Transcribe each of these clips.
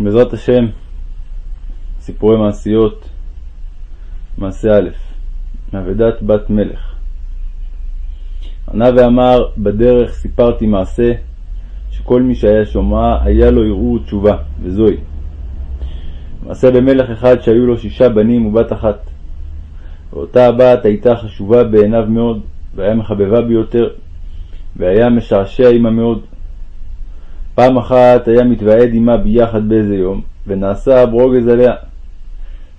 בעזרת השם, סיפורי מעשיות, מעשה א', מאבדת בת מלך. ענה ואמר, בדרך סיפרתי מעשה, שכל מי שהיה שומע, היה לו ערעור תשובה, וזוהי. מעשה במלך אחד שהיו לו שישה בנים ובת אחת. ואותה הבת הייתה חשובה בעיניו מאוד, והיה מחבבה ביותר, והיה משעשע עמה מאוד. פעם אחת היה מתוועד עמה ביחד באיזה יום, ונעשה ברוגז עליה,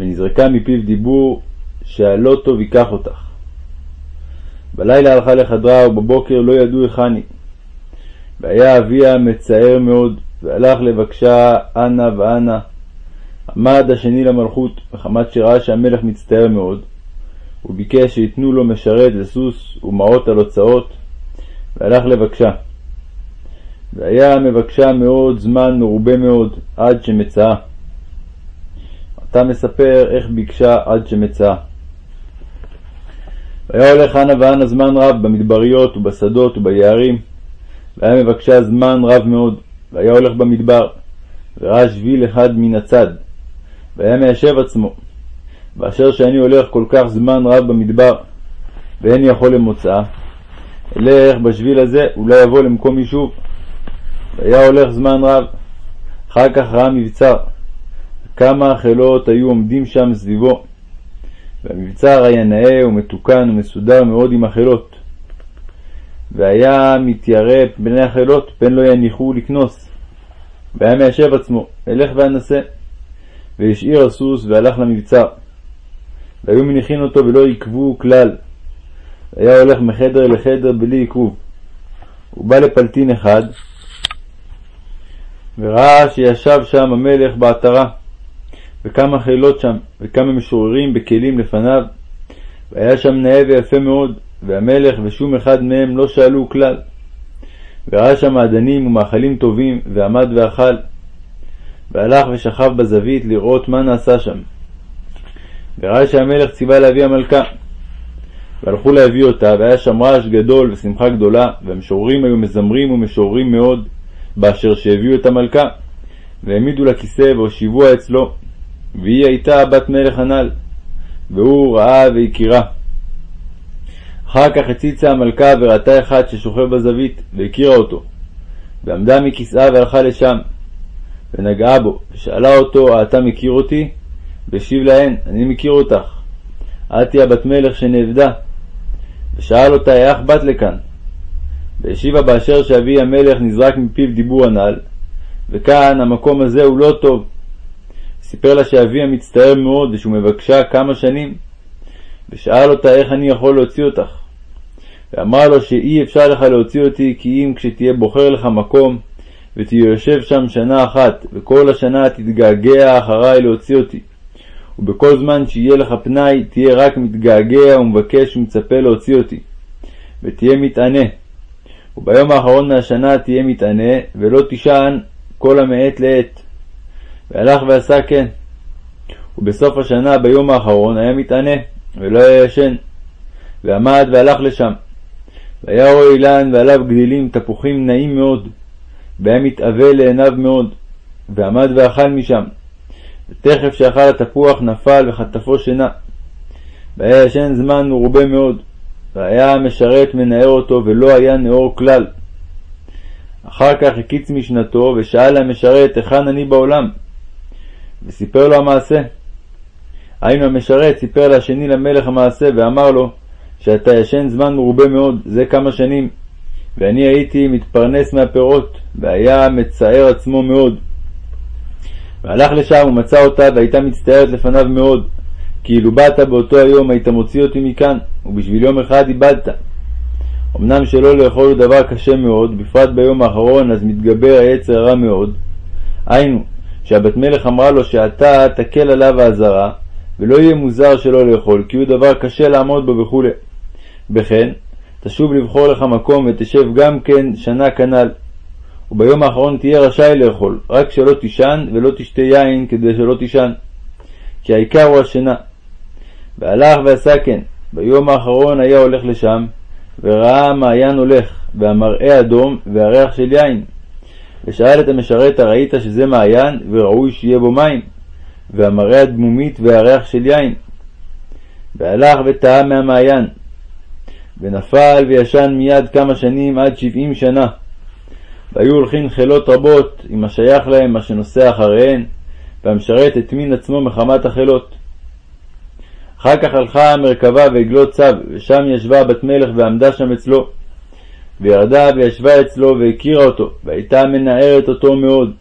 ונזרקה מפיו דיבור שהלא טוב ייקח אותך. בלילה הלכה לחדרה, ובבוקר לא ידעו היכן היא. והיה אביה מצער מאוד, והלך לבקשה אנה ואנה. עמד השני למלכות, מחמת שראה שהמלך מצטער מאוד, הוא ביקש שיתנו לו משרת וסוס ומעות על הוצאות, והלך לבקשה. והיה מבקשה מאוד זמן מרובה מאוד, עד שמצאה. אתה מספר איך ביקשה עד שמצאה. והיה הולך אנה ואנה זמן רב במדבריות ובשדות וביערים, והיה מבקשה זמן רב מאוד, והיה הולך במדבר, וראה שביל אחד מן הצד, והיה מיישב עצמו, ואשר שאני הולך כל כך זמן רב במדבר, ואין יכול למוצאה, אלך בשביל הזה, אולי יבוא למקום יישוב. והיה הולך זמן רב. אחר כך ראה מבצר. כמה חילות היו עומדים שם סביבו. והמבצר היה נאה ומתוקן ומסודר מאוד עם החילות. והיה מתיירא פני החילות, פן לא יניחו לקנוס. והיה מיישב עצמו, אלך ואנסה. והשאיר הסוס והלך למבצר. והיו מניחין אותו ולא עיכבו כלל. והיה הולך מחדר לחדר בלי עיכוב. הוא בא לפלטין אחד, וראה שישב שם המלך בעטרה, וכמה חילות שם, וכמה משוררים בכלים לפניו, והיה שם נאה ויפה מאוד, והמלך ושום אחד מהם לא שאלו כלל. וראה שם מעדנים ומאכלים טובים, ועמד ואכל. והלך ושכב בזווית לראות מה נעשה שם. וראה שהמלך ציווה להביא המלכה. והלכו להביא אותה, והיה שם רעש גדול ושמחה גדולה, והמשוררים היו מזמרים ומשוררים מאוד, באשר שהביאו את המלכה, והעמידו לה כיסא והושיבוה אצלו, והיא הייתה בת מלך הנ"ל, והוא ראה והכירה. אחר כך הציצה המלכה וראתה אחד ששוכב בזווית, והכירה אותו, ועמדה מכיסאה והלכה לשם, ונגעה בו, ושאלה אותו, אתה מכיר אותי? והשיב להן, אני מכיר אותך. את היא הבת מלך שנאבדה. ושאל אותה, איך באת לכאן? והשיבה באשר שאבי המלך נזרק מפיו דיבור הנ"ל, וכאן המקום הזה הוא לא טוב. סיפר לה שאביה מצטער מאוד ושהוא מבקשה כמה שנים, ושאל אותה איך אני יכול להוציא אותך. ואמרה לו שאי אפשר לך להוציא אותי כי אם כשתהיה בוחר לך מקום ותהיה יושב שם שנה אחת, וכל השנה תתגעגע אחריי להוציא אותי. ובכל זמן שיהיה לך פנאי, תהיה רק מתגעגע ומבקש ומצפה להוציא אותי. ותהיה מתענה, וביום האחרון מהשנה תהיה מתענה, ולא תישן כל המעת לעת. והלך ועשה כן. ובסוף השנה, ביום האחרון, היה מתענה, ולא היה ישן. ועמד והלך לשם. והיה רואה אילן ועליו גדילים תפוחים נעים מאוד, והיה מתאווה לעיניו מאוד, ועמד ואכל משם. ותכף שאכל התפוח נפל וחטפו שינה. והיה ישן זמן מרובה מאוד, והיה המשרת מנער אותו, ולא היה נאור כלל. אחר כך הקיץ משנתו, ושאל המשרת, היכן אני בעולם? וסיפר לו המעשה. היינו המשרת סיפר לשני למלך המעשה, ואמר לו, שאתה ישן זמן מרובה מאוד, זה כמה שנים, ואני הייתי מתפרנס מהפירות, והיה מצער עצמו מאוד. והלך לשם ומצא אותה, והייתה מצטערת לפניו מאוד, כי אילו באת באותו היום היית מוציא אותי מכאן, ובשביל יום אחד איבדת. אמנם שלא לאכול הוא דבר קשה מאוד, בפרט ביום האחרון, אז מתגבר היצר הרע מאוד. היינו, שהבת מלך אמרה לו שאתה תקל עליו האזהרה, ולא יהיה מוזר שלא לאכול, כי הוא דבר קשה לעמוד בו וכו'. וכן, תשוב לבחור לך מקום ותשב גם כן שנה כנ"ל. וביום האחרון תהיה רשאי לאכול, רק שלא תישן ולא תשתה יין כדי שלא תישן. כי העיקר הוא השינה. והלך ועשה כן. ביום האחרון היה הולך לשם, וראה מעיין הולך, והמראה אדום, והריח של יין. ושאל את המשרת הראית שזה מעיין וראוי שיהיה בו מים, והמראה הדמומית והריח של יין. והלך וטעה מהמעיין, ונפל וישן מיד כמה שנים עד שבעים שנה. והיו הולכים חילות רבות עם השייך להם, מה שנוסע אחריהן, והמשרת הטמין עצמו מחמת החילות. אחר כך הלכה המרכבה ועגלות צב, ושם ישבה בת מלך ועמדה שם אצלו. וירדה וישבה אצלו והכירה אותו, והייתה מנערת אותו מאוד,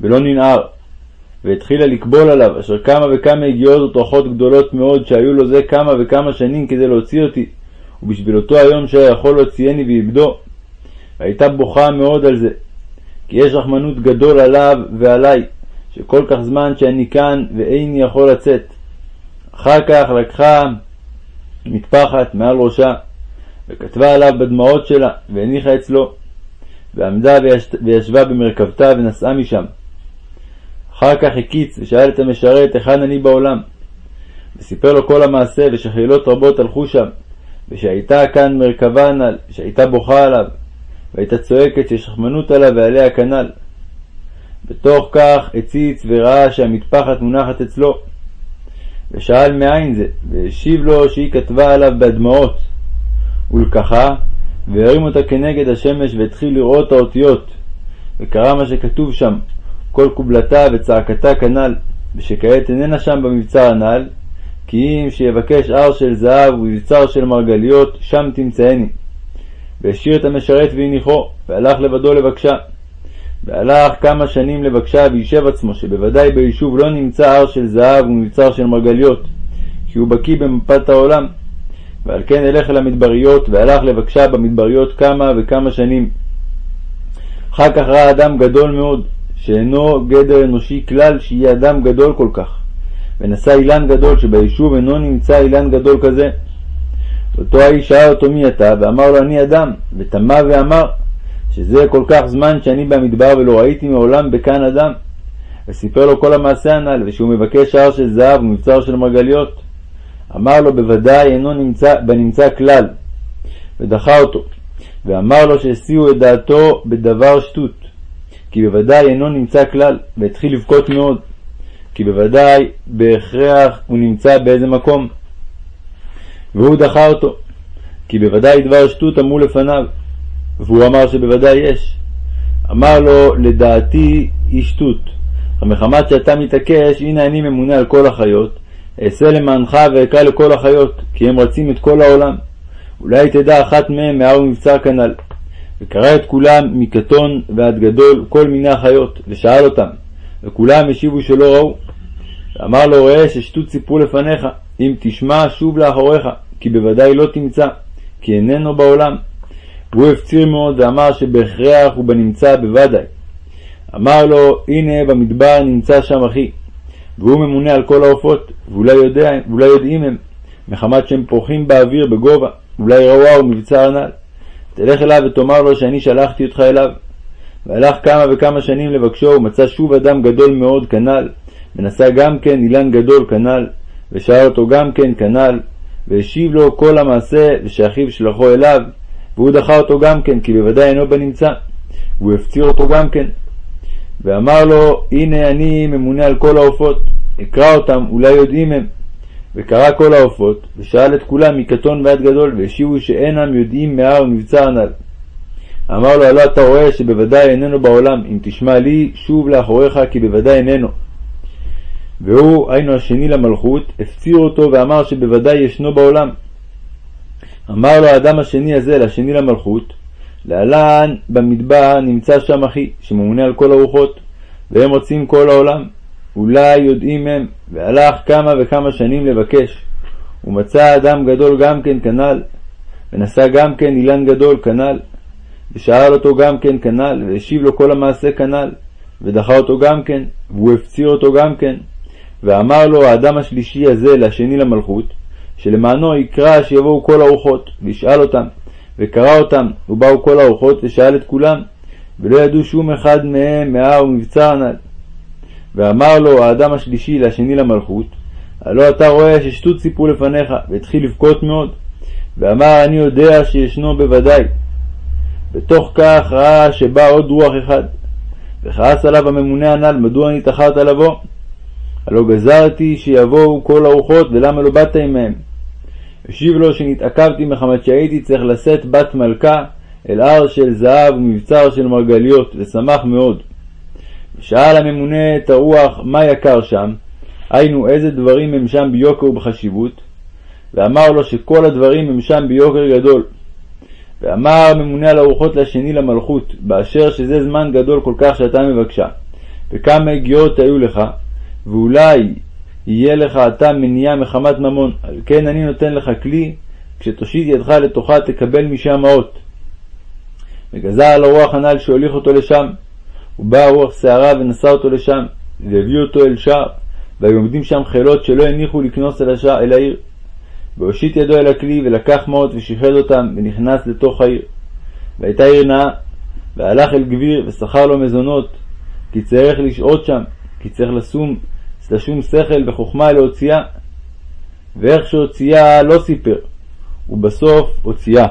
ולא ננער. והתחילה לקבול עליו, אשר כמה וכמה הגיעות וטרחות גדולות מאוד, שהיו לו זה כמה וכמה שנים כדי להוציא אותי, ובשביל אותו היום שהיה יכול להוציאני ואיבדו. והייתה בוכה מאוד על זה, כי יש רחמנות גדול עליו ועליי, שכל כך זמן שאני כאן ואיני יכול לצאת. אחר כך לקחה מטפחת מעל ראשה, וכתבה עליו בדמעות שלה, והניחה אצלו, ועמדה וישבה במרכבתה ונסעה משם. אחר כך הקיץ ושאל את המשרת היכן אני בעולם. וסיפר לו כל המעשה ושחילות רבות הלכו שם, ושהייתה כאן מרכבה הנ"ל, שהייתה בוכה עליו, והייתה צועקת שיש רחמנות עליו ועליה כנ"ל. בתוך כך הציץ וראה שהמטפחת מונחת אצלו, ושאל מאין זה, והשיב לו שהיא כתבה עליו בהדמעות. ולקחה, והרים אותה כנגד השמש, והתחיל לראות האותיות, וקרא מה שכתוב שם, כל קובלתה וצעקתה כנ"ל, ושכעת איננה שם במבצר הנ"ל, כי אם שיבקש הר של זהב ומבצר של מרגליות, שם תמצאני. והשאיר את המשרת והניחו, והלך לבדו לבקשה. והלך כמה שנים לבקשה וישב עצמו, שבוודאי ביישוב לא נמצא הר של זהב ומבצר של מרגליות, כי הוא בקיא במפת העולם. ועל כן אלך אל המדבריות, והלך לבקשה במדבריות כמה וכמה שנים. אחר כך ראה אדם גדול מאוד, שאינו גדר אנושי כלל שיהיה אדם גדול כל כך, ונשא אילן גדול, שביישוב אינו נמצא אילן גדול כזה. אותו האיש שאל אותו מי אתה, ואמר לו אני אדם, ותמה ואמר, שזה כל כך זמן שאני במדבר ולא ראיתי מעולם בכאן אדם. וסיפר לו כל המעשה הנ"ל, ושהוא מבקש הר של זהב ומבצר של מרגליות. אמר לו בוודאי אינו נמצא בנמצא כלל, ודחה אותו, ואמר לו שהסיעו את דעתו בדבר שטות, כי בוודאי אינו נמצא כלל, והתחיל לבכות מאוד, כי בוודאי בהכרח הוא נמצא באיזה מקום. והוא דחה אותו, כי בוודאי דבר שטות אמרו לפניו, והוא אמר שבוודאי יש. אמר לו, לדעתי היא שטות, אך מחמת שאתה מתעקש, הנה אני ממונה על כל החיות, אעשה למענך ואקרא לכל החיות, כי הם רצים את כל העולם. אולי תדע אחת מהם מהר ומבצר כנ"ל. וקרא את כולם מקטון ועד גדול כל מיני החיות, ושאל אותם, וכולם השיבו שלא ראו. ואמר לו ראה ששטות סיפרו לפניך, אם תשמע שוב לאחוריך, כי בוודאי לא תמצא, כי איננו בעולם. והוא הפציר מאוד ואמר שבהכרח הוא בנמצא בוודאי. אמר לו, הנה במדבר נמצא שם אחי, והוא ממונה על כל העופות, ואולי, יודע, ואולי יודעים הם, מחמת שהם פורחים באוויר בגובה, אולי ראוה מבצר הנ"ל. תלך אליו ותאמר לו שאני שלחתי אותך אליו. והלך כמה וכמה שנים לבקשו, ומצא שוב אדם גדול מאוד כנ"ל, ונשא גם כן אילן גדול כנ"ל, ושאל אותו גם כן כנ"ל, והשיב לו כל המעשה, ושאחיו שלחו אליו, והוא דחה אותו גם כן, כי בוודאי אינו בנמצא, והוא הפציר אותו גם כן. ואמר לו, הנה אני ממונה על כל העופות, אקרא אותם, אולי יודעים הם. וקרא כל העופות, ושאל את כולם מקטון ועד גדול, והשיבו שאינם יודעים מהר ומבצע הנ"ל. אמר לו, הלא אתה רואה שבוודאי איננו בעולם, אם תשמע לי, שוב לאחוריך, כי בוודאי איננו. והוא, היינו השני למלכות, הפציר אותו ואמר שבוודאי ישנו בעולם. אמר לו האדם השני הזה, לשני למלכות, להלן במדבר נמצא שם אחי, שממונה על כל הרוחות, והם רוצים כל העולם. אולי יודעים הם, והלך כמה וכמה שנים לבקש. ומצא אדם גדול גם כן כנ"ל, ונשא גם כן אילן גדול כנ"ל, ושאל אותו גם כן כנ"ל, והשיב לו כל המעשה כנ"ל, ודחה אותו גם כן, והוא הפציר אותו גם כן. ואמר לו האדם השלישי הזה לשני למלכות, שלמענו יקרא שיבואו כל הרוחות, וישאל אותם, וקרא אותם, ובאו כל הרוחות, ושאל את כולם, ולא ידעו שום אחד מהם מהר ומבצר הנ"ל. ואמר לו האדם השלישי לשני למלכות, הלא אתה רואה ששטות סיפרו לפניך, והתחיל לבכות מאוד, ואמר אני יודע שישנו בוודאי. בתוך כך ראה שבא עוד רוח אחד, וכעס עליו הממונה הנ"ל, מדוע נתאחרת לבוא? הלא גזרתי שיבואו כל הרוחות, ולמה לא באת עמהם? השיב לו שנתעכבתי מחמת שהייתי צריך לשאת בת מלכה אל הר של זהב ומבצר של מרגליות, ושמח מאוד. ושאל הממונה את הרוח מה יקר שם, היינו איזה דברים הם שם ביוקר ובחשיבות, ואמר לו שכל הדברים הם שם ביוקר גדול. ואמר הממונה על הרוחות לשני למלכות, באשר שזה זמן גדול כל כך שאתה מבקשה, וכמה הגיעות היו לך, ואולי יהיה לך עתה מניעה מחמת ממון, על כן אני נותן לך כלי, כשתושיט ידך לתוכה תקבל משם אות. וגזר על הרוח הנ"ל שהוליך אותו לשם, ובאה רוח שערה ונשא אותו לשם, והביא אותו אל שער, והיו עומדים שם חילות שלא הניחו לקנוס אל, השע, אל העיר. והושיט ידו אל הכלי, ולקח מעות ושיחד אותם, ונכנס לתוך העיר. והייתה עיר נאה, והלך אל גביר, ושכר לו מזונות, כי צריך לשהות שם, כי צריך לשום, לשום שכל וחוכמה להוציאה. ואיך שהוציאה לא סיפר, ובסוף הוציאה.